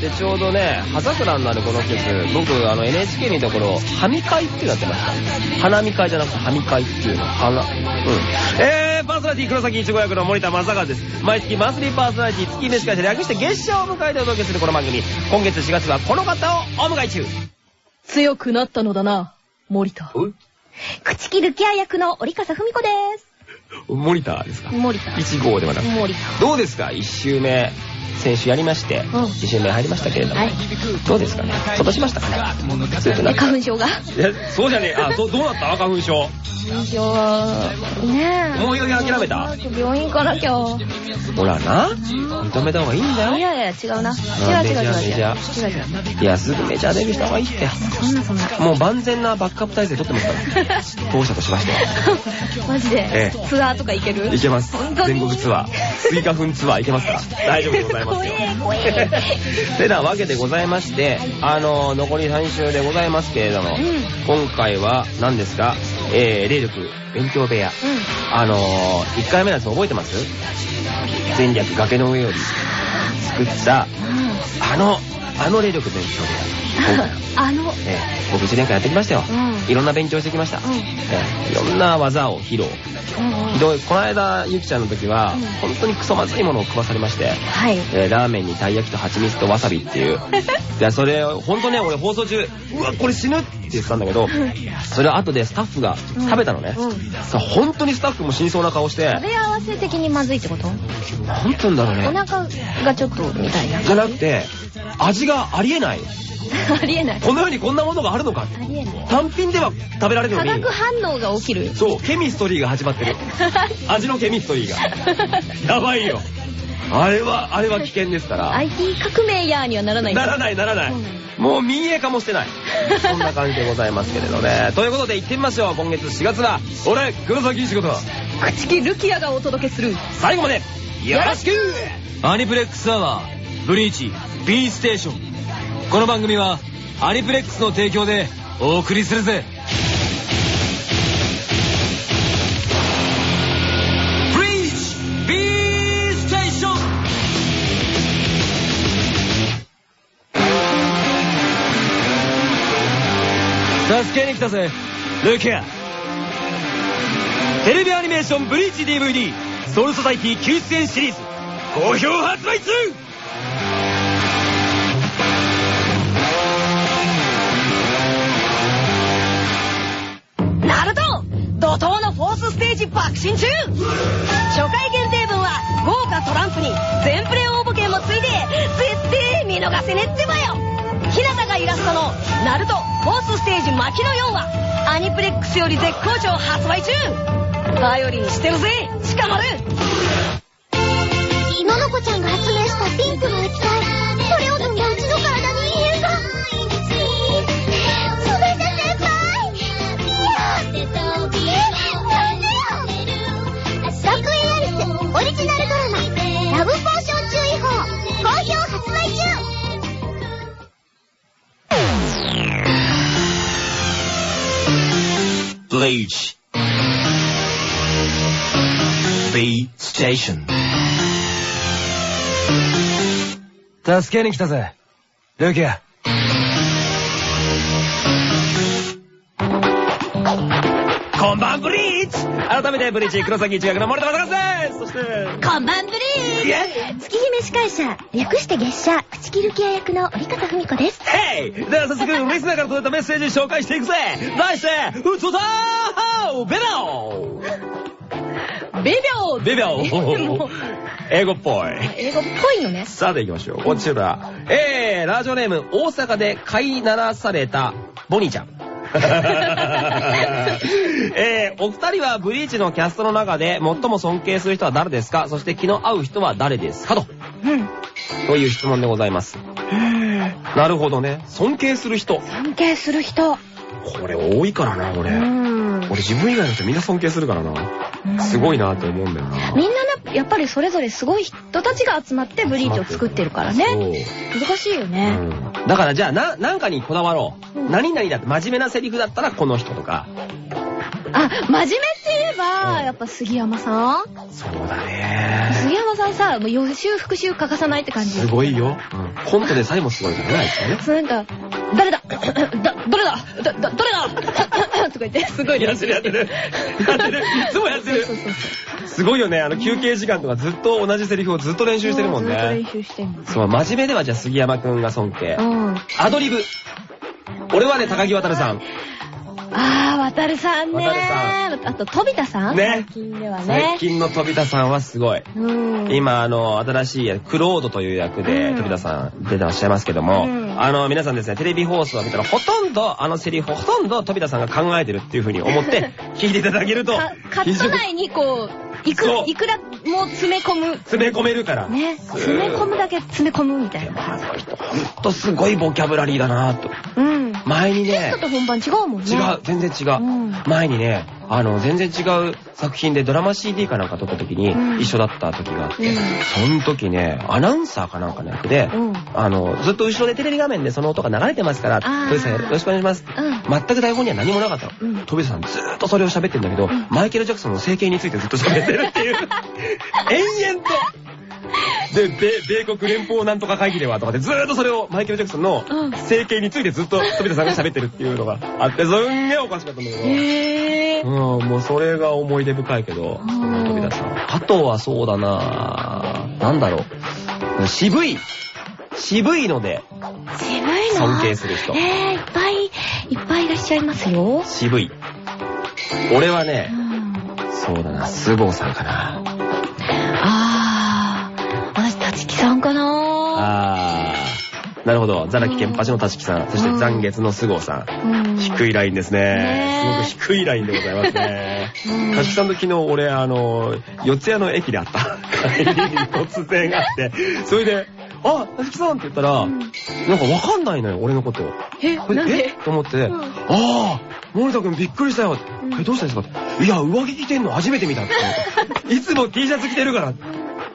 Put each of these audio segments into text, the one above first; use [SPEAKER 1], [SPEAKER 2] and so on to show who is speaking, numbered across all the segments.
[SPEAKER 1] あのー、花見が終わってちょうどね、葉桜になるこの季節、僕、あの NHK にいた頃、はみ会っていうのやってました。花見会じゃなくて、はみ会っていうの。花、うん。えー、パーソナリティ黒崎一護役の森田正和です。毎月マンスリーパーソナリティ月飯会社略して月賞を迎えてお届けするこの番組。今月4月はこの方をお迎え中。
[SPEAKER 2] 強くなったのだな、森田。
[SPEAKER 3] 口切るケア役の折笠文子です。
[SPEAKER 1] 森田ですか？
[SPEAKER 2] 森田。
[SPEAKER 1] 1号ではなくて。
[SPEAKER 2] 森田。
[SPEAKER 1] どうですか ?1 週目、先週やりまして、
[SPEAKER 2] うん
[SPEAKER 1] 1週目入りましたけれども、
[SPEAKER 2] はい
[SPEAKER 1] どうですかね？今年ましたかね？ずっとな
[SPEAKER 2] 花粉症が。
[SPEAKER 1] そうじゃねえ。あ、どどうなった？花粉症。
[SPEAKER 2] 花粉症は、ねえ。
[SPEAKER 1] もういよいよ諦めた？
[SPEAKER 2] 病院行かなきゃ。
[SPEAKER 1] ほらな、認めた方がいいんだよ。
[SPEAKER 2] いやいや、違うな。違う
[SPEAKER 1] あ
[SPEAKER 2] 違う違う違う。違う違う。
[SPEAKER 1] いや、すぐメジャーデビューした方がいいって。
[SPEAKER 2] そんなそんな。
[SPEAKER 1] もう万全なバックアップ体制取ってますから。当社としましては。
[SPEAKER 2] マジで？
[SPEAKER 1] ええ。
[SPEAKER 2] ツアーとか行ける？
[SPEAKER 1] いけます全国ツアー。スイカ粉ツアーいけますから。大丈夫でございますよ。
[SPEAKER 2] 怖え怖え
[SPEAKER 1] てなわけでございまして、あの、残り3週でございますけれども、
[SPEAKER 2] うん
[SPEAKER 1] 今回は何ですか、えー、霊力勉強部屋。あのー、1回目のやつ覚えてます？前略崖の上より作った、あの、あの霊力勉強部屋。今 回
[SPEAKER 2] あの、
[SPEAKER 1] えー僕1年間やってきましたよ。
[SPEAKER 2] うん
[SPEAKER 1] いろんな勉強してきました。
[SPEAKER 2] うん
[SPEAKER 1] えーいろんな技を披露。ひどい、この間、ゆきちゃんの時は、
[SPEAKER 2] うん
[SPEAKER 1] 本当にクソまずいものを食わされまして、
[SPEAKER 2] はい。
[SPEAKER 1] えーラーメンにたい焼きと蜂蜜とわさびっていう。いや、それ、本当ね、俺放送中、うわ、これ死ぬって言ってたんだけど、それを後でスタッフが食べたのね。
[SPEAKER 2] うん
[SPEAKER 1] さ本当にスタッフも死にそうな顔して、
[SPEAKER 2] 食べ合わせ的にまずいってこと？
[SPEAKER 1] なんて言うんだろうね。
[SPEAKER 2] お腹がちょっとみたいな。
[SPEAKER 1] じゃなくて、味がありえない。
[SPEAKER 2] ありえない。
[SPEAKER 1] この世にこんなものがあるのか。
[SPEAKER 2] ありえない。
[SPEAKER 1] 単品では食べられるのに
[SPEAKER 2] 化学。反応が起きる。
[SPEAKER 1] そう、ケミストリーが始まってる。味のケミストリーが。やばいよ。あれは、あれは危険ですから。
[SPEAKER 2] IT 革命やーにはならない
[SPEAKER 1] ならないならない。もう民営化もしてない。そんな感じでございますけれどね。ということで行ってみましょう。今月4月は、俺、黒崎仕事。
[SPEAKER 2] 口木ルキアがお届けする。
[SPEAKER 1] 最後まで、よろしく
[SPEAKER 4] アニプレックスアワー、ブリーチ、B ステーション。この番組は、アニプレックスの提供でお送りするぜ。ブリーチ、ステーション。助けに来たぜ、ルキア。テレビアニメーションブリーチ DVD ソウルソサイティ救出編シリーズ好評発売中
[SPEAKER 2] 怒涛のフォースステージ爆心中。初回限定分は豪華トランプに全プレ応募券もついて絶対見逃せねってばよ。日向がイラストの「ナルトフォースステージ巻きの4」はアニプレックスより絶好調発売中。頼りにしてるぜ近丸
[SPEAKER 4] Station. 助けに来たぜ。ルキア
[SPEAKER 1] こんばんブリーチ。改めてブリーチ黒崎一学の森田正和です。そして、
[SPEAKER 3] こんばんブリー月姫司会者、略して月謝、口切るケア役の折笠文子です。
[SPEAKER 1] ヘイでは早速、リスナーから届いたメッセージ紹介していくぜ。題して、ふつおたーベロ
[SPEAKER 2] ベビョー
[SPEAKER 1] ベビ
[SPEAKER 2] も
[SPEAKER 1] ョ
[SPEAKER 2] う
[SPEAKER 1] 英語っぽい。
[SPEAKER 2] 英語っぽいのね。
[SPEAKER 1] さて行きましょう。こちら。えー、ラジオネーム、大阪で飼いならされた、ボニーちゃん。えー、お二人はブリーチのキャストの中で最も尊敬する人は誰ですか？そして気の合う人は誰ですか？と。
[SPEAKER 2] うん。
[SPEAKER 1] という質問でございます。なるほどね。尊敬する人。
[SPEAKER 2] 尊敬する人。
[SPEAKER 1] これ多いからな、俺。
[SPEAKER 2] うん。
[SPEAKER 1] 俺自分以外の人みんな尊敬するからな。すごいなって思うんだよな。
[SPEAKER 2] みんなな、やっぱりそれぞれすごい人たちが集まってブリーチを作ってるからね。難しいよ。ね。
[SPEAKER 1] うんだからじゃあな、なんかにこだわろう。
[SPEAKER 2] うん
[SPEAKER 1] 何々だって真面目なセリフだったらこの人とか。
[SPEAKER 2] あ、真面目って言えば、やっぱ杉山さん？
[SPEAKER 1] そうだね。
[SPEAKER 2] 杉山さんさ、もう予習復習欠かさないって感じ。
[SPEAKER 1] すごいよ。コントでさえもすごいからね、あいつはね。
[SPEAKER 2] そうなんか、誰だ？だ、どれだ？だ、だ、どれだ？とか言って、すごい
[SPEAKER 1] やってるやってる。やってる。いつもやってる。
[SPEAKER 2] そうそうそう。
[SPEAKER 1] すごいよね。あの、休憩時間とかずっと同じセリフをずっと練習してるもん
[SPEAKER 2] ずっと練
[SPEAKER 1] ね。
[SPEAKER 2] 習してんの。
[SPEAKER 1] そう、真面目ではじゃあ杉山くんが尊敬
[SPEAKER 2] う。ん。
[SPEAKER 1] アドリブ。俺はね、高木渡さん。
[SPEAKER 2] あー、渡るさんねあと、飛田さん？
[SPEAKER 1] ね
[SPEAKER 2] 最近では
[SPEAKER 1] 最
[SPEAKER 2] ね。
[SPEAKER 1] 近の飛田さんはすごい。
[SPEAKER 2] うん。
[SPEAKER 1] 今、あの、新しい、クロードという役で、
[SPEAKER 2] うん
[SPEAKER 1] 飛田さん出てらっしゃいますけども、
[SPEAKER 2] うん
[SPEAKER 1] あの、皆さんですね、テレビ放送を見たら、ほとんど、あのセリフ、ほとんど飛田さんが考えてるっていう風に思って、聞いていただけると
[SPEAKER 2] か、カット内にこう、いく
[SPEAKER 1] そう、
[SPEAKER 2] いくらも詰め込む。
[SPEAKER 1] 詰め込めるから。
[SPEAKER 2] ね。詰め込むだけ詰め込むみたいな。
[SPEAKER 1] あの人、ほんとすごいボキャブラリーだなと。
[SPEAKER 2] うん。
[SPEAKER 1] 前にね
[SPEAKER 2] テスト、と本番違うもんね。
[SPEAKER 1] 違う、全然違う。
[SPEAKER 2] うん
[SPEAKER 1] 前にね、あの、全然違う作品でドラマ CD かなんか撮った時に
[SPEAKER 2] うん
[SPEAKER 1] 一緒だった時があって、
[SPEAKER 2] うん
[SPEAKER 1] その時ね、アナウンサーかなんかの役で、
[SPEAKER 2] うん
[SPEAKER 1] あの、ずっと後ろでテレビ画面でその音が流れてますから、トビさんよろしくお願いします。
[SPEAKER 2] うん
[SPEAKER 1] 全く台本には何もなかったの。
[SPEAKER 2] うん
[SPEAKER 1] トビさんずーっとそれを喋ってんだけど、マイケル・ジャクソンの整形についてずっと喋ってるっていう。延々と。で、米米国連邦なんとか会議ではとかでずーっとそれをマイケル・ジャクソンの
[SPEAKER 2] うん
[SPEAKER 1] 整形についてずっと飛田さんが喋ってるっていうのがあって、すんげえおかしかったんだけど。
[SPEAKER 2] へー。
[SPEAKER 1] うん、もうそれが思い出深いけど、その飛田さん。あとはそうだななんだろう。渋い。渋いので
[SPEAKER 2] 渋いの？
[SPEAKER 1] 尊敬する人。
[SPEAKER 2] えー、いっぱい、いっぱいいらっしゃいますよ。
[SPEAKER 1] 渋い。俺は
[SPEAKER 2] う
[SPEAKER 1] ね、
[SPEAKER 2] ん。
[SPEAKER 1] そうだな、菅生さんかな。
[SPEAKER 2] さんかな？
[SPEAKER 1] あー。なるほど。ザラキケンパチの立木さん、そして残月の菅生さん。
[SPEAKER 2] うん。
[SPEAKER 1] 低いラインですね。すごく低いラインでございますね。
[SPEAKER 2] うん
[SPEAKER 1] 立木さんと昨日俺、あの、四谷の駅で会った帰りに突然会って、それで、あ、立木さんって言ったら、
[SPEAKER 2] うん
[SPEAKER 1] なんかわかんないのよ、俺のこと。
[SPEAKER 2] え、なんで？
[SPEAKER 1] と思って、
[SPEAKER 2] ん
[SPEAKER 1] ああ森田くんびっくりしたよ。
[SPEAKER 2] うん
[SPEAKER 1] え、どうしたんですか？いや、上着着てんの初めて見たって思って。いつも T シャツ着てるから。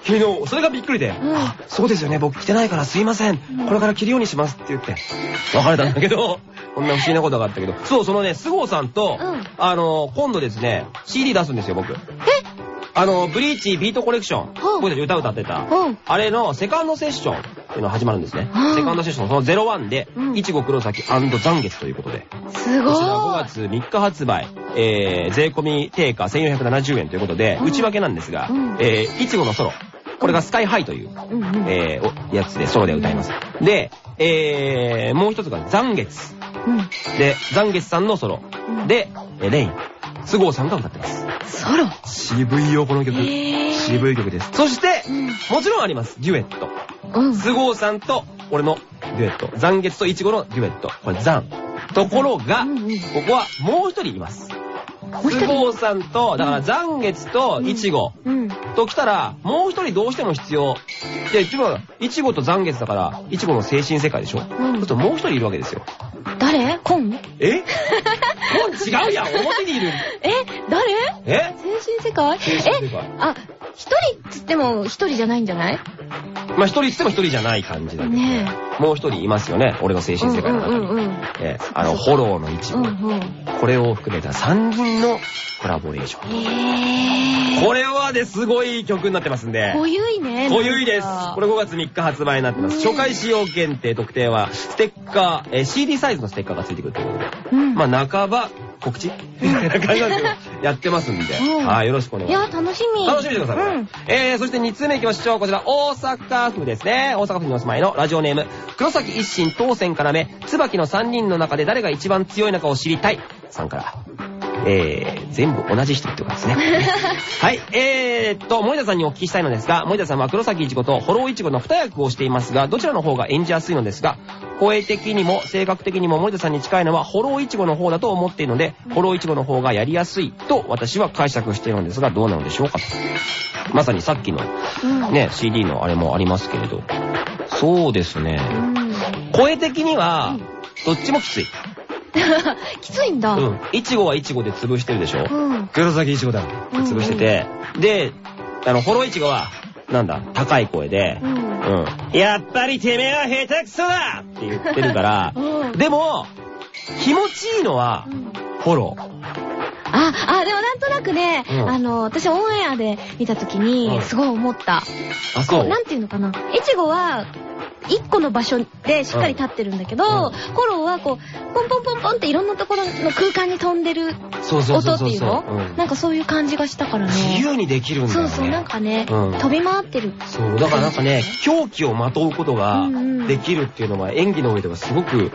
[SPEAKER 1] 昨日、それがびっくりで、
[SPEAKER 2] ん。
[SPEAKER 1] あそうですよね、僕着てないからすいません。これから着るようにしますって言って、別れたんだけど、こんな不思議なことがあったけど、そう、そのね、菅生さんと、
[SPEAKER 2] うん。
[SPEAKER 1] あの、今度ですね、CD 出すんですよ、僕。あの、ブリーチビートコレクション。
[SPEAKER 2] うん
[SPEAKER 1] 僕たち歌歌ってた。
[SPEAKER 2] うん
[SPEAKER 1] あれのセカンドセッションっていうのが始まるんですね。
[SPEAKER 2] うん
[SPEAKER 1] セカンドセッション、その01で、
[SPEAKER 2] うん
[SPEAKER 1] いちご黒崎残月ということで。
[SPEAKER 2] すご
[SPEAKER 1] こちら5
[SPEAKER 2] い。
[SPEAKER 1] 月3日発売、えー、税込み定価1470円ということで、
[SPEAKER 2] うん
[SPEAKER 1] 内訳なんですが、
[SPEAKER 2] うん
[SPEAKER 1] えー、いちごのソロ。これがスカイハイという。えー、おやつでソロで歌います。で、えー、もう一つが残月。
[SPEAKER 2] うん。
[SPEAKER 1] で、残月さんのソロ。
[SPEAKER 2] うん
[SPEAKER 1] で、えーレイン。菅生さんが歌ってます。
[SPEAKER 2] ソロ？
[SPEAKER 1] 渋いよ、この曲。渋い曲です。そして、
[SPEAKER 2] うん
[SPEAKER 1] もちろんあります。デュエット。
[SPEAKER 2] うん。
[SPEAKER 1] 菅生さんと俺のデュエット。残月とイチゴのデュエット。これ残。ところが、ここはもう一人います。
[SPEAKER 2] う一人？
[SPEAKER 1] 菅生さんと、だから残月とイチゴ
[SPEAKER 2] うん。
[SPEAKER 1] と来たら、もう一人どうしても必要。いや、一番、イチゴと残月だから、イチゴの精神世界でしょ。そうするともう一人いるわけですよ。
[SPEAKER 2] 誰？コン
[SPEAKER 1] え？もう違うやん。表にいる。
[SPEAKER 2] え？誰？
[SPEAKER 1] え？
[SPEAKER 2] 精神世界？え？あ、一人っつっても一人じゃないんじゃない？
[SPEAKER 1] まあ一人っつっても一人じゃない感じだけど、
[SPEAKER 2] ね。
[SPEAKER 1] もう一人いますよね。俺の精神世界の中に。あの、ホローのイチゴ。
[SPEAKER 2] うんうん。
[SPEAKER 1] これを含めた3人のコラボレーション。これはね、すごい曲になってますんで。
[SPEAKER 2] 濃ゆいね。
[SPEAKER 1] 濃ゆいです。これ5月3日発売になってます。初回使用限定特典は、ステッカー、えー CD サイズのステッカーがついてくるということで。
[SPEAKER 2] うん。
[SPEAKER 1] まあ、半ば告知？みたいな感じなんですけど、やってますんで。
[SPEAKER 2] うん
[SPEAKER 1] はい、よろしくお願いします。
[SPEAKER 2] いや、楽しみ。
[SPEAKER 1] 楽しみにしてください。
[SPEAKER 2] うん。
[SPEAKER 1] えー、そして2通目行きましょう。こちら、大阪府ですね。大阪府にお住まいのラジオネーム、黒崎一心当選からめ、椿の3人の中で誰が一番強いのかを知りたい。さんから。えー、全部同じ人ってことですね。はい、えーっと、森田さんにお聞きしたいのですが、森田さんは黒崎一護とホロー一護の2役をしていますが、どちらの方が演じやすいのですが、声的にも性格的にも森田さんに近いのはホロー一護の方だと思っているので、ホロー一護の方がやりやすいと私は解釈しているのですが、どうなのでしょうかと。まさにさっきの
[SPEAKER 2] うん。
[SPEAKER 1] ね、CD のあれもありますけれど。そうですね。
[SPEAKER 2] うん。
[SPEAKER 1] 声的には、どっちもきつい。
[SPEAKER 2] きついんだ。
[SPEAKER 1] うん。いちごはいちごで潰してるでしょ？
[SPEAKER 2] うん。
[SPEAKER 1] 黒崎いちごだ。って潰してて。で、あの、ホロいちごは、なんだ、高い声で、
[SPEAKER 2] うん。
[SPEAKER 1] うん。やっぱりてめえは下手くそだって言ってるから、
[SPEAKER 2] うん
[SPEAKER 1] でも、気持ちいいのは
[SPEAKER 2] う、ん
[SPEAKER 1] フォロー。
[SPEAKER 2] あ、あ、でもなんとなくね、
[SPEAKER 1] うん
[SPEAKER 2] あの、私オンエアで見たとき
[SPEAKER 1] うん
[SPEAKER 2] に、すごい思った。
[SPEAKER 1] あ、そう？
[SPEAKER 2] なんていうのかな？いちごは、一個の場所でしっかり立ってるんだけど、コロはこう、ポンポンポンポンっていろんなところの空間に飛んでる音っていうの？
[SPEAKER 1] うん。
[SPEAKER 2] なんかそういう感じがしたからね。
[SPEAKER 1] 自由にできるんだよね。
[SPEAKER 2] そうそう、なんかね、
[SPEAKER 1] うん。
[SPEAKER 2] 飛び回ってる。
[SPEAKER 1] そう、だからなんかね、狂気をまとうことができるっていうのは演技の上ではすごく、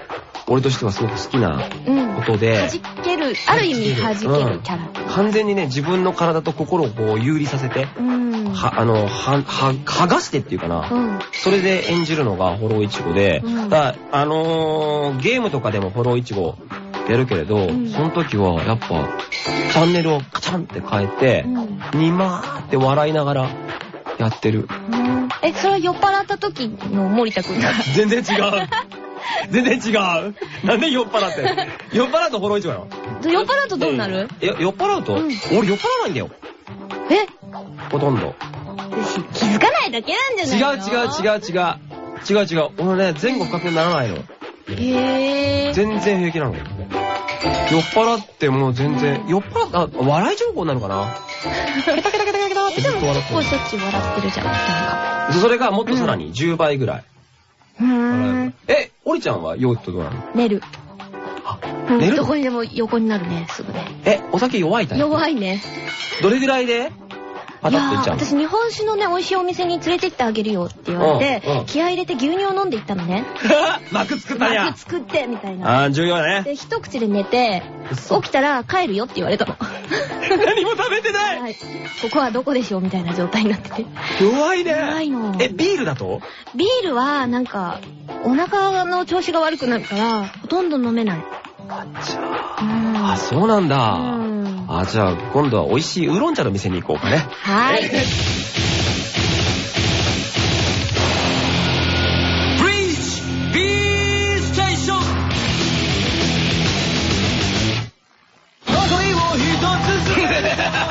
[SPEAKER 1] 俺としてはすごく好きな
[SPEAKER 2] うん。
[SPEAKER 1] ことで、
[SPEAKER 2] 弾ける、ある意味弾けるキャラ。
[SPEAKER 1] 完全にね、自分の体と心をこう有利させて、
[SPEAKER 2] うん。
[SPEAKER 1] は、あの、は、は、剥がしてっていうかな。
[SPEAKER 2] うん。
[SPEAKER 1] それで演じるのがフォローイチゴで、
[SPEAKER 2] うん
[SPEAKER 1] だあのーゲームとかでもフォローイチゴやるけれど、
[SPEAKER 2] ん
[SPEAKER 1] その時はやっぱ、チャンネルをカチャンって変えて、
[SPEAKER 2] うん
[SPEAKER 1] にまーって笑いながらやってる。
[SPEAKER 2] うんえ、それは酔っ払った時の森田くんだ。
[SPEAKER 1] 全然違う。全然違う。なんで酔っ払って。酔っ払うとフォローイチゴなの
[SPEAKER 2] 酔っ払うとどうなる？
[SPEAKER 1] え、酔っ払うと、
[SPEAKER 2] うん
[SPEAKER 1] 俺酔っ払わないんだよ。
[SPEAKER 2] え？
[SPEAKER 1] ほとんど。
[SPEAKER 2] 気づかないだけなんじ
[SPEAKER 1] 違
[SPEAKER 2] ゃないうの？
[SPEAKER 1] 違う違う違う。違う違う。俺ね、前後不覚にならないの。
[SPEAKER 2] へぇー。
[SPEAKER 1] 全然平気なの。酔っ払ってもう全然、酔っ払った、あ笑い情報なのかな？ケタケタケタケタってずっと笑って
[SPEAKER 2] こうしょっちゅう笑ってるじゃん。
[SPEAKER 1] それがもっとさらに10倍ぐらい。
[SPEAKER 2] うーん。
[SPEAKER 1] え、おりちゃんは酔うとどうなの？
[SPEAKER 2] 寝る。うん
[SPEAKER 1] 寝る
[SPEAKER 2] どこにでも横になるね、すぐね。
[SPEAKER 1] え、お酒弱いタイプ？
[SPEAKER 2] 弱いね。
[SPEAKER 1] どれぐらいで？パ
[SPEAKER 2] いやー
[SPEAKER 1] タッといっちゃうの
[SPEAKER 2] 私日本酒のね、美味しいお店に連れてってあげるよって言われて、
[SPEAKER 1] うんうん
[SPEAKER 2] 気合い入れて牛乳を飲んでいったのね。
[SPEAKER 1] 幕作ったんや
[SPEAKER 2] 幕。作って、みたいな。
[SPEAKER 1] あー、重要だね。
[SPEAKER 2] で、一口で寝て、
[SPEAKER 1] 嘘
[SPEAKER 2] 起きたら帰るよって言われたの。
[SPEAKER 1] 何も食べてない
[SPEAKER 2] はい。ここはどこでしょうみたいな状態になってて。
[SPEAKER 1] 弱いね。
[SPEAKER 2] 弱いの
[SPEAKER 1] え、ビールだと？
[SPEAKER 2] ビールは、なんか、お腹の調子が悪くなるから、ほとんど飲めない。
[SPEAKER 1] あ、じゃ
[SPEAKER 2] うん
[SPEAKER 1] あ。あ、そうなんだ。
[SPEAKER 2] うん
[SPEAKER 1] あ、じゃあ、今度は美味しいウーロン茶の店に行こうかね。
[SPEAKER 2] はい。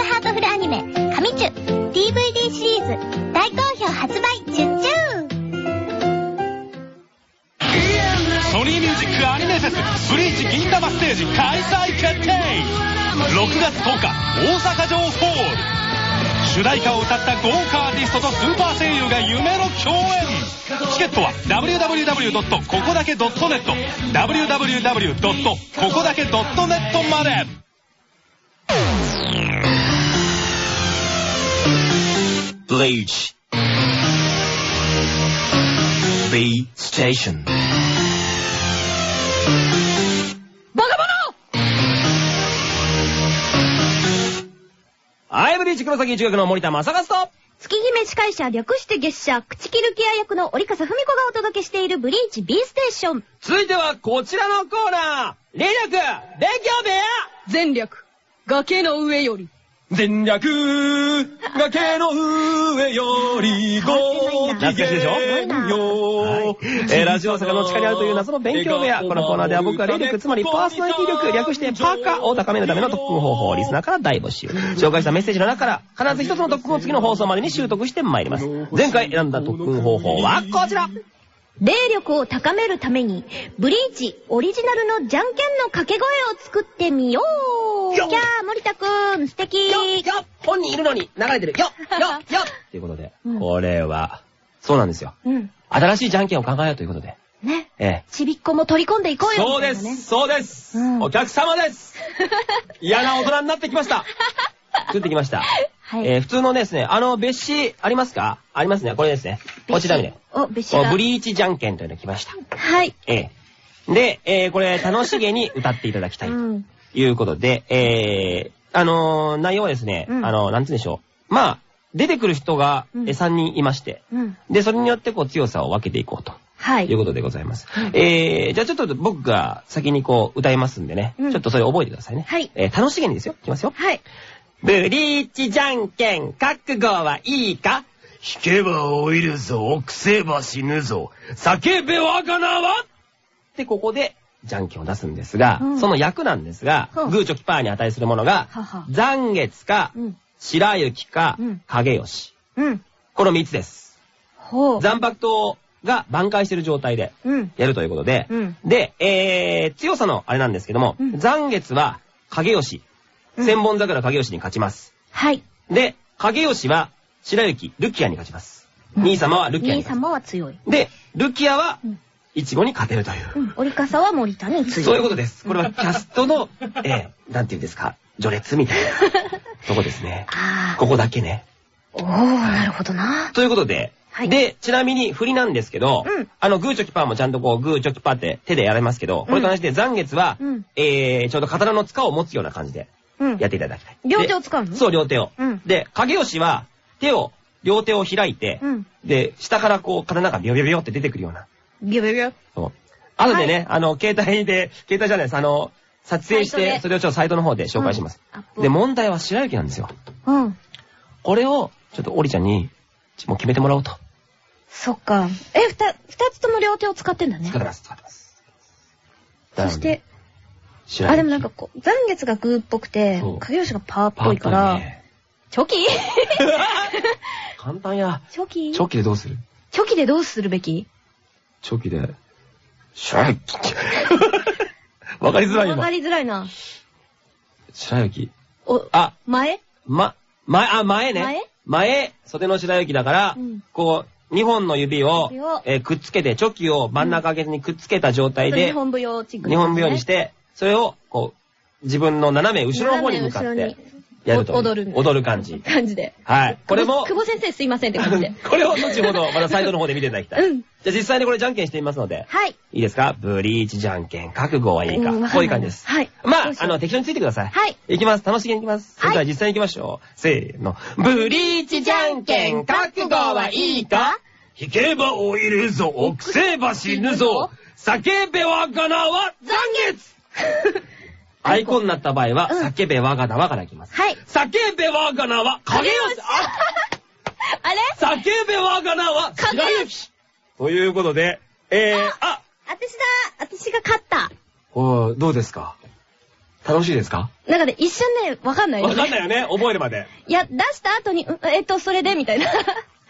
[SPEAKER 3] ハートフルアニメ、神チュ DVD シリーズ、大好評発売中中
[SPEAKER 5] ソニーミュージックアニメフェスブリーチ銀玉ステージ開催決定6月10日大阪城ホール主題歌を歌った豪華アーティストとスーパー声優が夢の共演チケットは www. ここだけ .net www. ここだけ .net まで
[SPEAKER 6] ブリーチ B ステーション
[SPEAKER 2] バカ
[SPEAKER 1] はい、ブリーチ黒崎中学の森田正和と、
[SPEAKER 2] 月姫司会者略して月謝、口切るケア役の折笠文子がお届けしているブリーチ B ステーション。
[SPEAKER 1] 続いてはこちらのコーナー霊力勉強部屋
[SPEAKER 2] 全略。崖の上より。
[SPEAKER 1] 全略崖の上よりご機
[SPEAKER 2] 懐
[SPEAKER 1] 嫌
[SPEAKER 2] かしいでしょ
[SPEAKER 1] よえーラジオ大阪の地下にあるという謎の勉強部屋。このコーナーでは僕が霊力、つまりパーソナリティ力、略してパーカを高めるための特訓方法をリスナーから大募集。紹介したメッセージの中から必ず一つの特訓を次の放送までに習得してまいります。前回選んだ特訓方法はこちら
[SPEAKER 2] 霊力を高めるために、ブリーチオリジナルのじゃんけんの掛け声を作ってみよう
[SPEAKER 1] よっ
[SPEAKER 2] キャー、森田くん、素敵
[SPEAKER 1] よっよっ本人いるのに流れてるよっ よっよっということで、
[SPEAKER 2] うん
[SPEAKER 1] これは、そうなんですよ。
[SPEAKER 2] うん。
[SPEAKER 1] 新しいじゃんけんを考えようということで。
[SPEAKER 2] ね。
[SPEAKER 1] ええ。
[SPEAKER 2] ちびっこも取り込んでいこうよ
[SPEAKER 1] そうです、そうです、
[SPEAKER 2] うん
[SPEAKER 1] お客様です 嫌な大人になってきました作ってきました。
[SPEAKER 2] はい。
[SPEAKER 1] えー普通のですね、あの、別紙ありますか？ありますね。これですね。こちらにね。
[SPEAKER 2] お、別紙が。
[SPEAKER 1] ブリーチじゃんけんというのが来ました。
[SPEAKER 2] はい。
[SPEAKER 1] ええで、えーこれ楽しげに歌っていただきたいと
[SPEAKER 2] うん。
[SPEAKER 1] いうことで、えーあのー内容はですね、
[SPEAKER 2] うん
[SPEAKER 1] あのーなんつうんでしょう。まあ、出てくる人が
[SPEAKER 2] うん
[SPEAKER 1] 3人いまして、
[SPEAKER 2] うん。
[SPEAKER 1] で、それによってこう強さを分けていこうと
[SPEAKER 2] はい
[SPEAKER 1] いうことでございます。えー、じゃあちょっと僕が先にこう歌いますんでね、
[SPEAKER 2] うん
[SPEAKER 1] ちょっとそれ覚えてくださいね。
[SPEAKER 2] はい
[SPEAKER 1] えー、楽しげにですよ。いきますよ。
[SPEAKER 2] はい。
[SPEAKER 1] ブリーチじゃんけん、覚悟はいいか？
[SPEAKER 6] 引けば老いるぞ、臆せば死ぬぞ。叫べわかなは？
[SPEAKER 1] で、ここで、じゃんけんを出すんですが、
[SPEAKER 2] うん
[SPEAKER 1] その役なんですが、
[SPEAKER 2] うん
[SPEAKER 1] グーチョキパーに値するものが
[SPEAKER 2] はは、
[SPEAKER 1] 残月か
[SPEAKER 2] うん、
[SPEAKER 1] 白雪か
[SPEAKER 2] うん、
[SPEAKER 1] 影吉。
[SPEAKER 2] うん。
[SPEAKER 1] この3つです。
[SPEAKER 2] ほう。
[SPEAKER 1] 残白刀が挽回してる状態で
[SPEAKER 2] うん。
[SPEAKER 1] やるということで、
[SPEAKER 2] うん
[SPEAKER 1] で、えー、強さのあれなんですけども、
[SPEAKER 2] うん
[SPEAKER 1] 残月は影吉、
[SPEAKER 2] うん
[SPEAKER 1] 千本桜影吉に勝ちます。
[SPEAKER 2] はい。
[SPEAKER 1] で、影吉は白雪、ルキアに勝ちます。兄様はルキアに
[SPEAKER 2] 兄
[SPEAKER 1] 勝ちま
[SPEAKER 2] 様は強い。
[SPEAKER 1] す。で、ルキアは
[SPEAKER 2] うん、
[SPEAKER 1] イチゴに勝てるという。
[SPEAKER 2] うん。折笠は森田に強い。
[SPEAKER 1] そういうことです。これはキャストの、えー、なんていうんですか、序列みたいな とこですね。
[SPEAKER 2] ああ。
[SPEAKER 1] ここだけね。
[SPEAKER 2] おー、なるほどな。
[SPEAKER 1] ということで、
[SPEAKER 2] はい
[SPEAKER 1] で、ちなみに振りなんですけど、
[SPEAKER 2] うん
[SPEAKER 1] あの、グーチョキパーもちゃんとこう、グーチョキパーって手でやられますけど、これと同じで残月は、
[SPEAKER 2] うん
[SPEAKER 1] えー、ちょうど刀の塚を持つような感じで
[SPEAKER 2] うん。
[SPEAKER 1] やっていただきたい。
[SPEAKER 2] 両手
[SPEAKER 1] で
[SPEAKER 2] を使うの？
[SPEAKER 1] そう、両手を。
[SPEAKER 2] うん
[SPEAKER 1] で、影吉は手を、両手を開いて、
[SPEAKER 2] うん。
[SPEAKER 1] で、下からこう、刀がビョビョビョって出てくるような。
[SPEAKER 2] ビョビョビョ。
[SPEAKER 1] そう。後でね、あの、携帯で、携帯じゃないです。あの、撮影して、それをちょっとサイトの方で紹介します。で、問題は白雪なんですよ。
[SPEAKER 2] うん。
[SPEAKER 1] これを、ちょっとオリちゃんに、もう決めてもらおうと。
[SPEAKER 2] そっか。え、ふた、二つとも両手を使ってんだね
[SPEAKER 1] 使って。ます、使ってます。
[SPEAKER 2] そして、
[SPEAKER 1] 白雪、
[SPEAKER 2] あ、でもなんかこう、残月がグーっぽくて影吉がパーっ
[SPEAKER 1] ぽい
[SPEAKER 2] から、
[SPEAKER 1] ね。
[SPEAKER 2] チョキ？
[SPEAKER 1] 簡単や。
[SPEAKER 2] チョキ？
[SPEAKER 1] チョキでどうする？
[SPEAKER 2] チョキでどうするべき？
[SPEAKER 1] チョキで、白雪。わかりづらい今。
[SPEAKER 2] わかりづらいな。
[SPEAKER 1] 白雪。
[SPEAKER 2] お、
[SPEAKER 1] あ、
[SPEAKER 2] 前？
[SPEAKER 1] ま、前、あ、前ね。
[SPEAKER 2] 前？
[SPEAKER 1] 前、袖の白雪だから、
[SPEAKER 2] うん。
[SPEAKER 1] こう、2本の指をえーくっつけて、チョキを真ん中開けずにくっつけた状態で、
[SPEAKER 2] 日本舞踊チック
[SPEAKER 1] 日本舞踊にして、それを、こう、自分の斜め後ろの方に向かって
[SPEAKER 2] 斜め後ろに
[SPEAKER 1] やると
[SPEAKER 2] 踊る
[SPEAKER 1] 踊る感じ。
[SPEAKER 2] 感じで。
[SPEAKER 1] はい。これも、
[SPEAKER 2] 久保先生すいませんって感じで。
[SPEAKER 1] これを後ほど、またサイトの方で見ていただきたい。
[SPEAKER 2] うん
[SPEAKER 1] じゃあ実際にこれじゃんけんしてみますので、
[SPEAKER 2] はい。
[SPEAKER 1] いいですか？ブリーチじゃんけん、覚悟はいいか？こういう感じです。
[SPEAKER 2] はい
[SPEAKER 1] まああの、適当についてください。
[SPEAKER 2] はい。
[SPEAKER 1] いきます。楽しげにいきます。それでは
[SPEAKER 2] はい
[SPEAKER 1] 実際に行きましょう。せーの。ブリーチじゃんけん、覚悟はいいか？
[SPEAKER 6] 引けば老いるぞ、臆せば死ぬぞ。叫べわかなは残月
[SPEAKER 1] アイコンになった場合は、
[SPEAKER 2] うん。
[SPEAKER 1] 叫べ我が名はからいきます。
[SPEAKER 2] はい。
[SPEAKER 6] 叫べわかなは影吉。あ
[SPEAKER 2] あれ？
[SPEAKER 6] 叫べわかなは白雪。
[SPEAKER 1] ということで、えー、あ
[SPEAKER 2] 私だ。私が勝った。
[SPEAKER 1] おーどうですか？楽しいですか？
[SPEAKER 2] なんかね、一瞬ね、わかんないよ
[SPEAKER 1] わかんないよね覚えるまで。
[SPEAKER 2] いや、出した後に、うんえっと、それで、みたいな。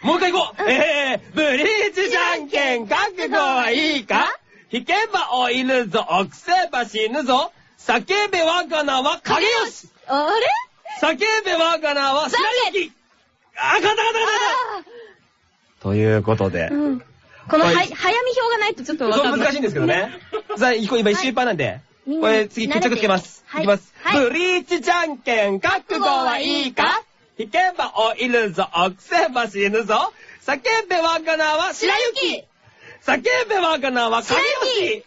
[SPEAKER 1] もう一回行こう。えー、ブリーチじゃんけん、覚悟はいいか？引けば老いるぞ、臆せば死ぬぞ。叫べ我が名は影吉
[SPEAKER 2] あれ？
[SPEAKER 1] 叫べ我が名は白雪あ、勝った勝った勝ったということで。
[SPEAKER 2] うん。このは、
[SPEAKER 1] はい
[SPEAKER 2] 早見表がないとちょっとわかんない。
[SPEAKER 1] 難しいんですけどね。さあ、今一周いっぱいなんで。これ次決着つけます。
[SPEAKER 2] 慣れて
[SPEAKER 1] いきます。
[SPEAKER 2] はい
[SPEAKER 1] ブリーチじゃんけん、覚悟はいいか？引けば老いるぞ、臆せば死ぬぞ。叫べ我が名は白雪叫べ我が名は影吉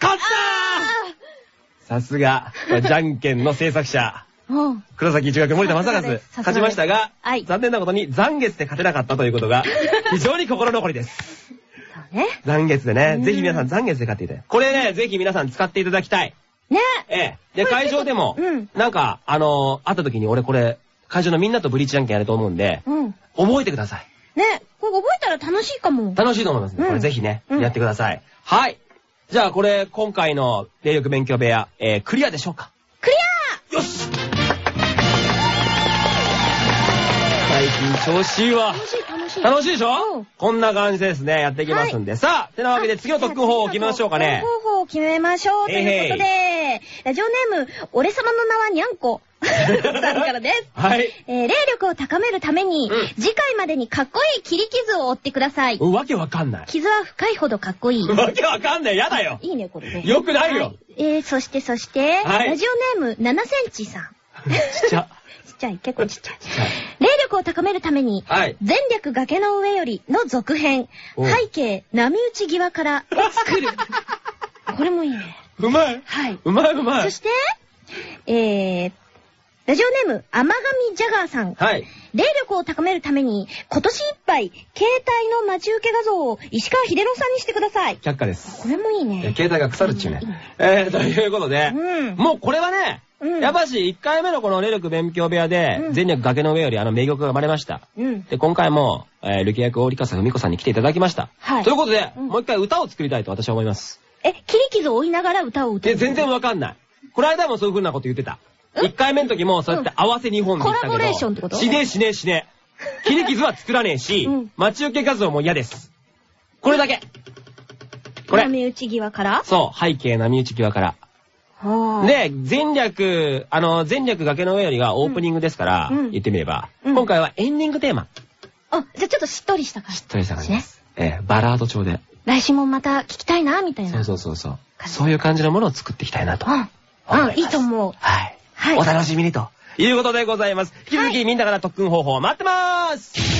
[SPEAKER 1] 勝ったさすが、じゃんけんの制作者。
[SPEAKER 2] うん。
[SPEAKER 1] 黒崎一学森田正和勝ちましたが、
[SPEAKER 2] はい
[SPEAKER 1] 残念なことに残月で勝てなかったということが非常に心残りです。
[SPEAKER 2] ね。
[SPEAKER 1] 残月でね
[SPEAKER 2] う、ん
[SPEAKER 1] ぜひ皆さん残月で買っていただいて。これね、ぜひ皆さん使っていただきたい。
[SPEAKER 2] ね
[SPEAKER 1] ええ。で、会場でも、
[SPEAKER 2] うん
[SPEAKER 1] なんか、あのー会った時に俺これ、会場のみんなとブリーチじゃんけんやると思うんで、
[SPEAKER 2] うん。
[SPEAKER 1] 覚えてください。
[SPEAKER 2] ねこれ覚えたら楽しいかも。
[SPEAKER 1] 楽しいと思いますね。
[SPEAKER 2] うん
[SPEAKER 1] これぜひね、
[SPEAKER 2] うん
[SPEAKER 1] やってください。はい。じゃあこれ、今回の霊力勉強部屋、えー、クリアでしょうか？
[SPEAKER 2] クリ
[SPEAKER 1] よし最近調子いいわ
[SPEAKER 2] ア。楽しい楽しい。
[SPEAKER 1] 楽しいでしょ？
[SPEAKER 2] うん
[SPEAKER 1] こんな感じですね。やっていきますんで。さあ、てなわけで次の特訓法を決めましょうかね。
[SPEAKER 2] 方法を決めましょう。ということで、ラジオネーム、俺様の名はにゃんこさんからです。
[SPEAKER 1] はい。
[SPEAKER 2] えー霊力を高めるために、
[SPEAKER 1] うん
[SPEAKER 2] 次回までにかっこいい切り傷を負ってください。
[SPEAKER 1] わけわかんない。
[SPEAKER 2] 傷は深いほどかっこいい。
[SPEAKER 1] わけわかんない。やだよ。
[SPEAKER 2] いいね、これね。
[SPEAKER 1] よくないよ
[SPEAKER 2] はえー、そしてそして、
[SPEAKER 1] はい
[SPEAKER 2] ラジオネーム7センチさん。
[SPEAKER 1] ちっちゃ。
[SPEAKER 2] ちっちゃい、結構ちっちゃい。霊力を高めるために、
[SPEAKER 1] はい。
[SPEAKER 2] 前略崖の上よりの続編、
[SPEAKER 1] お
[SPEAKER 2] 背景波打ち際からを作る。これもいいね。
[SPEAKER 1] うまい。
[SPEAKER 2] はい。
[SPEAKER 1] うまいうまい。
[SPEAKER 2] そして、えー、ラジオネーム、甘神ジャガーさん。
[SPEAKER 1] はい。
[SPEAKER 2] 霊力を高めるために、今年いっぱい、携帯の待ち受け画像を石川秀郎さんにしてください。
[SPEAKER 1] 却下です。
[SPEAKER 2] これもいい
[SPEAKER 1] え
[SPEAKER 2] ね。
[SPEAKER 1] 携帯が腐るっちゅうね。えー、ということで、
[SPEAKER 2] うん
[SPEAKER 1] もうこれはね、
[SPEAKER 2] うん
[SPEAKER 1] やっぱし1回目のこの霊力勉強部屋で、
[SPEAKER 2] うん
[SPEAKER 1] 全力崖の上よりあの名曲が生まれました。
[SPEAKER 2] うん。
[SPEAKER 1] で、今回も、えー、ルキ役大利笠文子さんに来ていただきました。
[SPEAKER 2] はい
[SPEAKER 1] ということで、
[SPEAKER 2] うん
[SPEAKER 1] もう一回歌を作りたいと私は思います。
[SPEAKER 2] え、切り傷を負いながら歌を歌う。
[SPEAKER 1] で、全然わかんない。この間もそういう風なこと言ってた。1回目の時もそうやって合わせ2本で言ったけど、
[SPEAKER 2] コラボレーションってこと？
[SPEAKER 1] しねえしねえしねえ。切り傷は作らねえし、
[SPEAKER 2] うん
[SPEAKER 1] 待ち受け画像も嫌です。これだけ。これ。
[SPEAKER 2] 波打ち際から？
[SPEAKER 1] そう、背景波打ち際から。
[SPEAKER 2] はあ。
[SPEAKER 1] で、前略、あの、前略崖の上よりがオープニングですから、
[SPEAKER 2] うん
[SPEAKER 1] 言ってみれば、
[SPEAKER 2] うん
[SPEAKER 1] 今回はエンディングテーマ、
[SPEAKER 2] あ、じゃあちょっとしっとりした感じ。
[SPEAKER 1] とりした感じです。えーバラード調で。
[SPEAKER 2] 来週もまた聞きたいな、みたいな。
[SPEAKER 1] そうそうそうそう。そういう感じのものを作っていきたいなと。
[SPEAKER 2] うん。うん、いいと思う。
[SPEAKER 1] はい。
[SPEAKER 2] はい
[SPEAKER 1] お楽しみにということでございます。引き続きみんなから特訓方法を待ってまーす。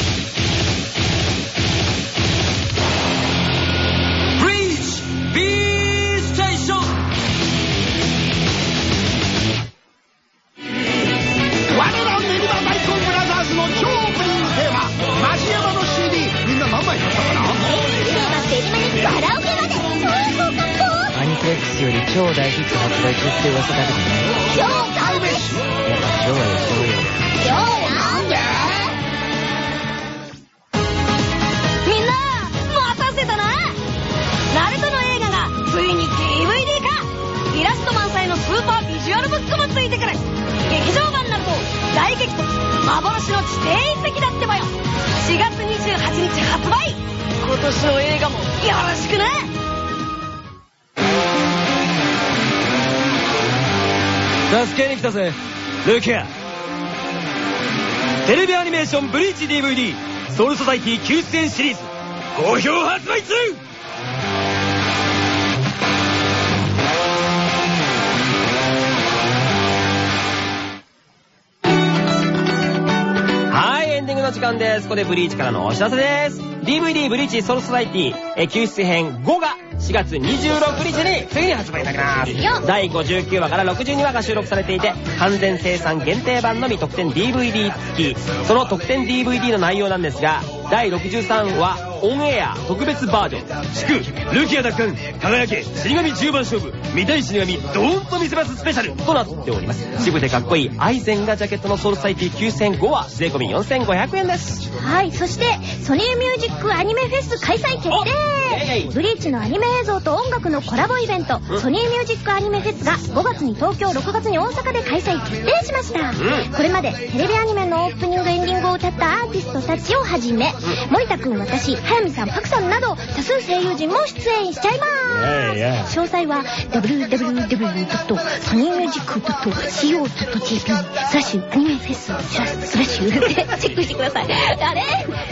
[SPEAKER 5] ニ
[SPEAKER 7] プレックスより超大ヒット発売中って噂だけどね。
[SPEAKER 3] 超買うべし
[SPEAKER 7] やっぱ超はよ、超よ。
[SPEAKER 3] 超なんで
[SPEAKER 8] みんな待たせたなナルトの映画がついに DVD 化イラスト満載のスーパービジュアルブックもついてくる劇場版ナルト大激突幻の地底遺跡だってばよ4月28日発売今年の映画もよろしくね
[SPEAKER 4] 助けに来たぜルキアテレビアニメーションブリーチ DVD ソウルソサイティ救出編シリーズ好評発売中
[SPEAKER 1] はい、エンディングの時間です。ここでブリーチからのお知らせです。DVD ブリーチソウルソサイティ、救出編5が4月26日に次に発売いただきます。第59話から62話が収録されていて、完全生産限定版のみ特典 DVD 付き。その特典 DVD の内容なんですが、第63話オンエア特別バージョン。
[SPEAKER 4] 祝ルキア奪還輝け死神10番勝負見たい死神ドーンと見せますスペシャル
[SPEAKER 1] となっております。渋でかっこいいアイゼンがジャケットのソウルソサイティ9005は税込み4500円です。
[SPEAKER 2] はい、そして、ソニーミュージックアニメフェス開催決定
[SPEAKER 1] イ
[SPEAKER 2] ブリーチのアニメ映像と音楽のコラボイベント、
[SPEAKER 1] うん
[SPEAKER 2] ソニーミュージックアニメフェスが5月に東京、6月に大阪で開催決定しました。
[SPEAKER 1] うん
[SPEAKER 2] これまでテレビアニメのオープニングエンディングを歌ったアーティストたちをはじめ、森田くん、私、早見さん、パクさんなど、多数声優陣も出演しちゃいます。詳細は www.sonymusic.co.jp スラッシュアニメフェススラッシュでチェックしてください。あれ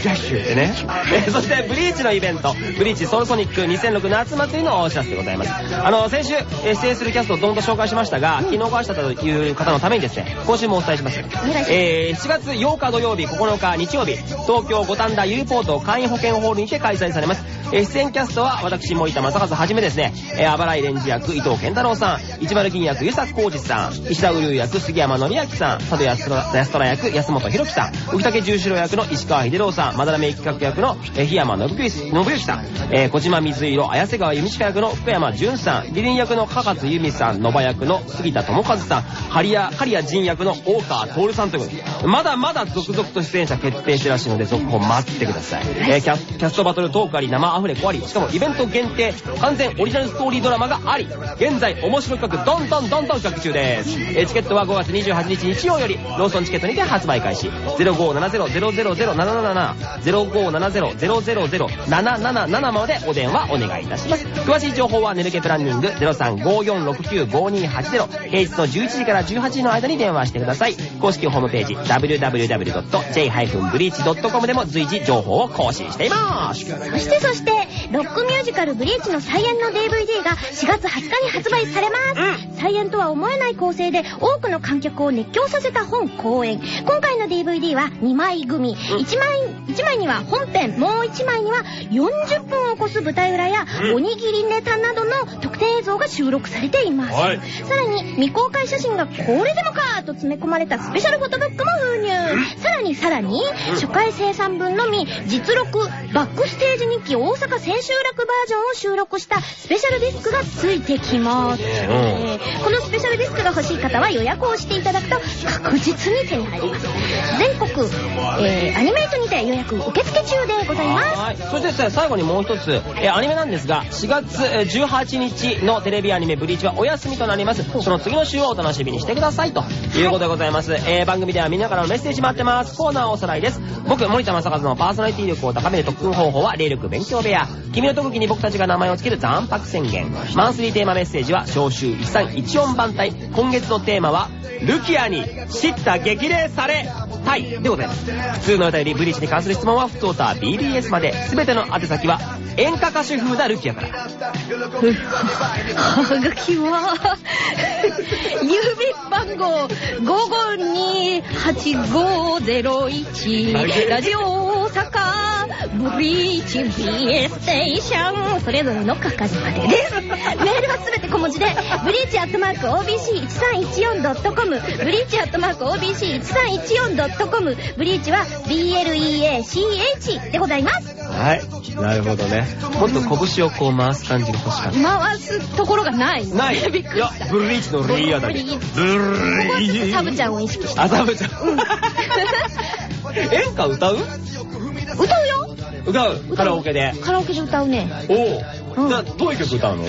[SPEAKER 1] ジャッシュね。えーそして、ブリーチのイベント、ブリーチソウルソニック2006夏祭りのお知らせでございます。あの、先週、えー出演するキャストをどんと紹介しましたが、昨日逃したという方のためにですね、今週もお伝えします。えー7月8日土曜日、9日日曜日、東京五反田 U ポート簡易保険ホールにて開催されます。えー出演キャストは、私、森田正和はじめですね、えー、あばらいレンジ役、伊藤健太郎さん、一丸銀役、湯作浩二さん、石田瓜生役、杉山紀明さん、佐渡安虎役、安本博樹さん、浮竹十四郎役の石川秀郎さん、まだらめ企画役の、えー、檜山信之さん、えー、小島水色、綾瀬川由美親役の福山潤さん、リリン役の加勝由美さん、野場役の杉田智和さん、ハリア、ハリア仁役の大川徹さんということで、まだまだ続々と出演者決定してらっしゃるので、続報待ってください。えーキャスキャストバトルトークあり、生アフレコあり、しかもイベント限定、完全オリジナルストーリードラマがあり、現在面白い企画どんどんどんどん企画中です。えーチケットは5月28日日曜より、ローソンチケットにて発売開始。0570-000-777、0570-000-777までお電話お願いいたします。詳しい情報は、ネルケプランニング0354695280、平日の11時から18時の間に電話してください。公式ホームページ、www.j-breach.com でも随時情報を更新しています。
[SPEAKER 2] そしてそして、ロックミュージカルブリーチの再演の DVD が4月20日に発売されます。再演とは思えない構成で多くの観客を熱狂させた本公演。今回の DVD は2枚組。1枚、1枚には本編、もう1枚には40分を超す舞台裏やおにぎりネタなどの特典映像が収録されています。
[SPEAKER 1] はい
[SPEAKER 2] さらに未公開写真がこれでもかと詰め込まれたスペシャルフォトブックも封入。さらにさらに、初回生産分のみ実録バックステージ日記大阪千秋楽バージョンを収録したスペシャルディスクがついてきます。えーこのスペシャルディスクが欲しい方は予約をしていただくと確実に手に入ります。全国、えーアニメイト約受付中でございます。
[SPEAKER 1] はい。そしてですね、最後にもう一つ、えーアニメなんですが、4月えー18日のテレビアニメブリーチはお休みとなります。その次の週をお楽しみにしてくださいということでございます。えー番組ではみんなからのメッセージ待ってます。コーナーおさらいです。僕、森田正和のパーソナリティ力を高める特訓方法は霊力勉強部屋。君の特技に僕たちが名前を付ける残白宣言。マンスリーテーマメッセージは召集1314番隊。今月のテーマは、ルキアに叱咤激励されたい。でございます。普通の歌よりブリーチに関する質問は、ふつおた BBS まで、すべての宛先は、演歌歌手風なルキアから。
[SPEAKER 2] はがきは、郵便番号5528501、ラジオ大阪、ブリーチ BS ステーション、それぞれの係までです。メールはすべて小文字で、ブリーチアットマーク OBC1314.com、ブリーチアットマーク OBC1314.com、ブリーチは BLEACH でございます。
[SPEAKER 1] はい。なるほどね。もっと拳をこう回す感じが欲しかった。
[SPEAKER 2] 回すところがない。
[SPEAKER 1] ない
[SPEAKER 2] びっく
[SPEAKER 1] いや
[SPEAKER 2] りした。、
[SPEAKER 1] ブリーチのリーアだけ。
[SPEAKER 2] ブリーチサブちゃ
[SPEAKER 1] ん。
[SPEAKER 2] んを意識して。
[SPEAKER 1] あ、サブちゃん。演歌歌う？
[SPEAKER 2] 歌うよ
[SPEAKER 1] 歌うカラオケで。
[SPEAKER 2] カラオケで歌うね。
[SPEAKER 1] お
[SPEAKER 2] うん
[SPEAKER 1] お。どういう曲歌うの？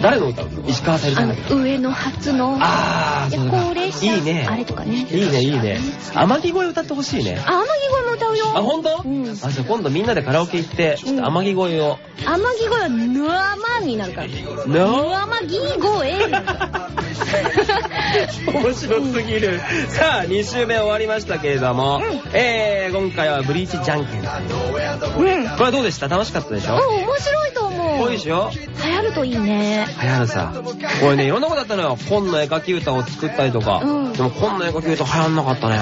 [SPEAKER 1] 誰の歌うの石川さゆりさん
[SPEAKER 2] 上の初の、
[SPEAKER 1] あー、そうだ
[SPEAKER 2] 夜行列車。
[SPEAKER 1] いいね。
[SPEAKER 2] あれとかね。
[SPEAKER 1] いいね、いいね。天城越え歌ってほしいね。
[SPEAKER 2] あ、天城越えも歌うよ。
[SPEAKER 1] あ、ほんと
[SPEAKER 2] うん。
[SPEAKER 1] あ、じゃあ今度みんなでカラオケ行って、ちょっと天城越えを。
[SPEAKER 2] 天城越えはぬわまになるから。ぬ
[SPEAKER 1] な
[SPEAKER 2] わまぎ越え。
[SPEAKER 1] 面白すぎる。さあ、2週目終わりましたけれども、えー、今回はブリーチじゃんけん。
[SPEAKER 2] うん。
[SPEAKER 1] これはどうでした？楽しかったでしょ？
[SPEAKER 2] うん、面白いと思う。
[SPEAKER 1] 多いでしょ
[SPEAKER 2] 流行るといいね。
[SPEAKER 1] 流行るさ。これね、いろんなことあったのよ。本の絵描き歌を作ったりとか。
[SPEAKER 2] うん
[SPEAKER 1] でも本の絵描き歌流行んなかったね。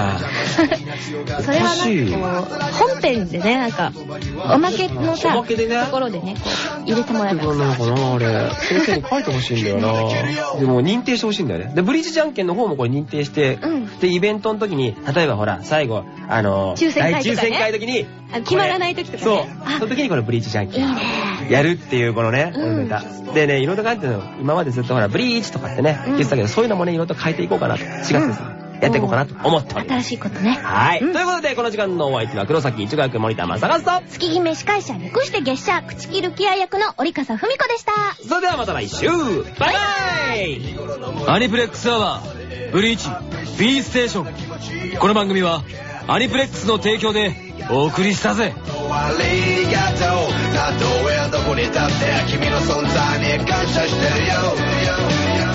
[SPEAKER 2] それはなんかこう、本編でね、なんか、おまけのさ、
[SPEAKER 1] おまけでね
[SPEAKER 2] ところでね、こう、入れてもらえば。
[SPEAKER 1] なのかなあれ。先生に書いてほしいんだよなでも認定してほしいんだよね。で、ブリーチじゃんけんの方もこれ認定して、
[SPEAKER 2] うん
[SPEAKER 1] で、イベントの時に、例えばほら、最後、あの、
[SPEAKER 2] 抽選会とかね
[SPEAKER 1] 大抽選会の時に、
[SPEAKER 2] あ決まらない時とかね
[SPEAKER 1] そう。
[SPEAKER 2] あ
[SPEAKER 1] その時にこのブリーチじゃんけん。
[SPEAKER 2] いいね
[SPEAKER 1] やるっていうこのね、こ
[SPEAKER 2] うん
[SPEAKER 1] のネタ。でね、いろいろ書いてるの、今までずっとほら、ブリーチとかってね、
[SPEAKER 2] うん
[SPEAKER 1] 言ってたけど、そういうのもね、いろいろと変えていこうかなと。4月ですね。やっていこうかなと思っております。
[SPEAKER 2] 新しいことね。
[SPEAKER 1] はい。
[SPEAKER 2] うん
[SPEAKER 1] ということで、この時間のお相手は黒崎一学森田正和と、
[SPEAKER 2] 月決め司会者略して月謝口切るキア役の折笠文子でした。
[SPEAKER 1] それではまた来週バイバイ
[SPEAKER 4] アニプレックスアワー、ブリーチ、B ステーション。この番組は、アニプレックスの提供でお送りしたぜ。
[SPEAKER 6] ありがとうたとえどこに立って君の存在に感謝してるよ。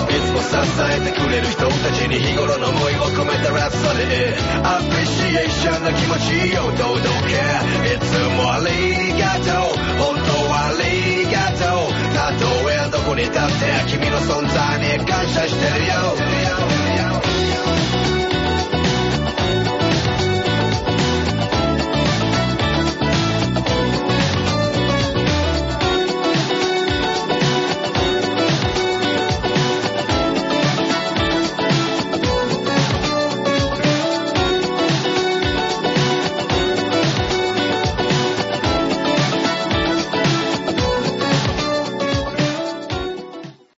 [SPEAKER 6] いつも支えてくれる人たちに日頃の思いを込めたラプソディアプリシエーションな気持ちをどうどけいつもありがとう本当はありがとうたとえどこに立って君の存在に感謝してるよ。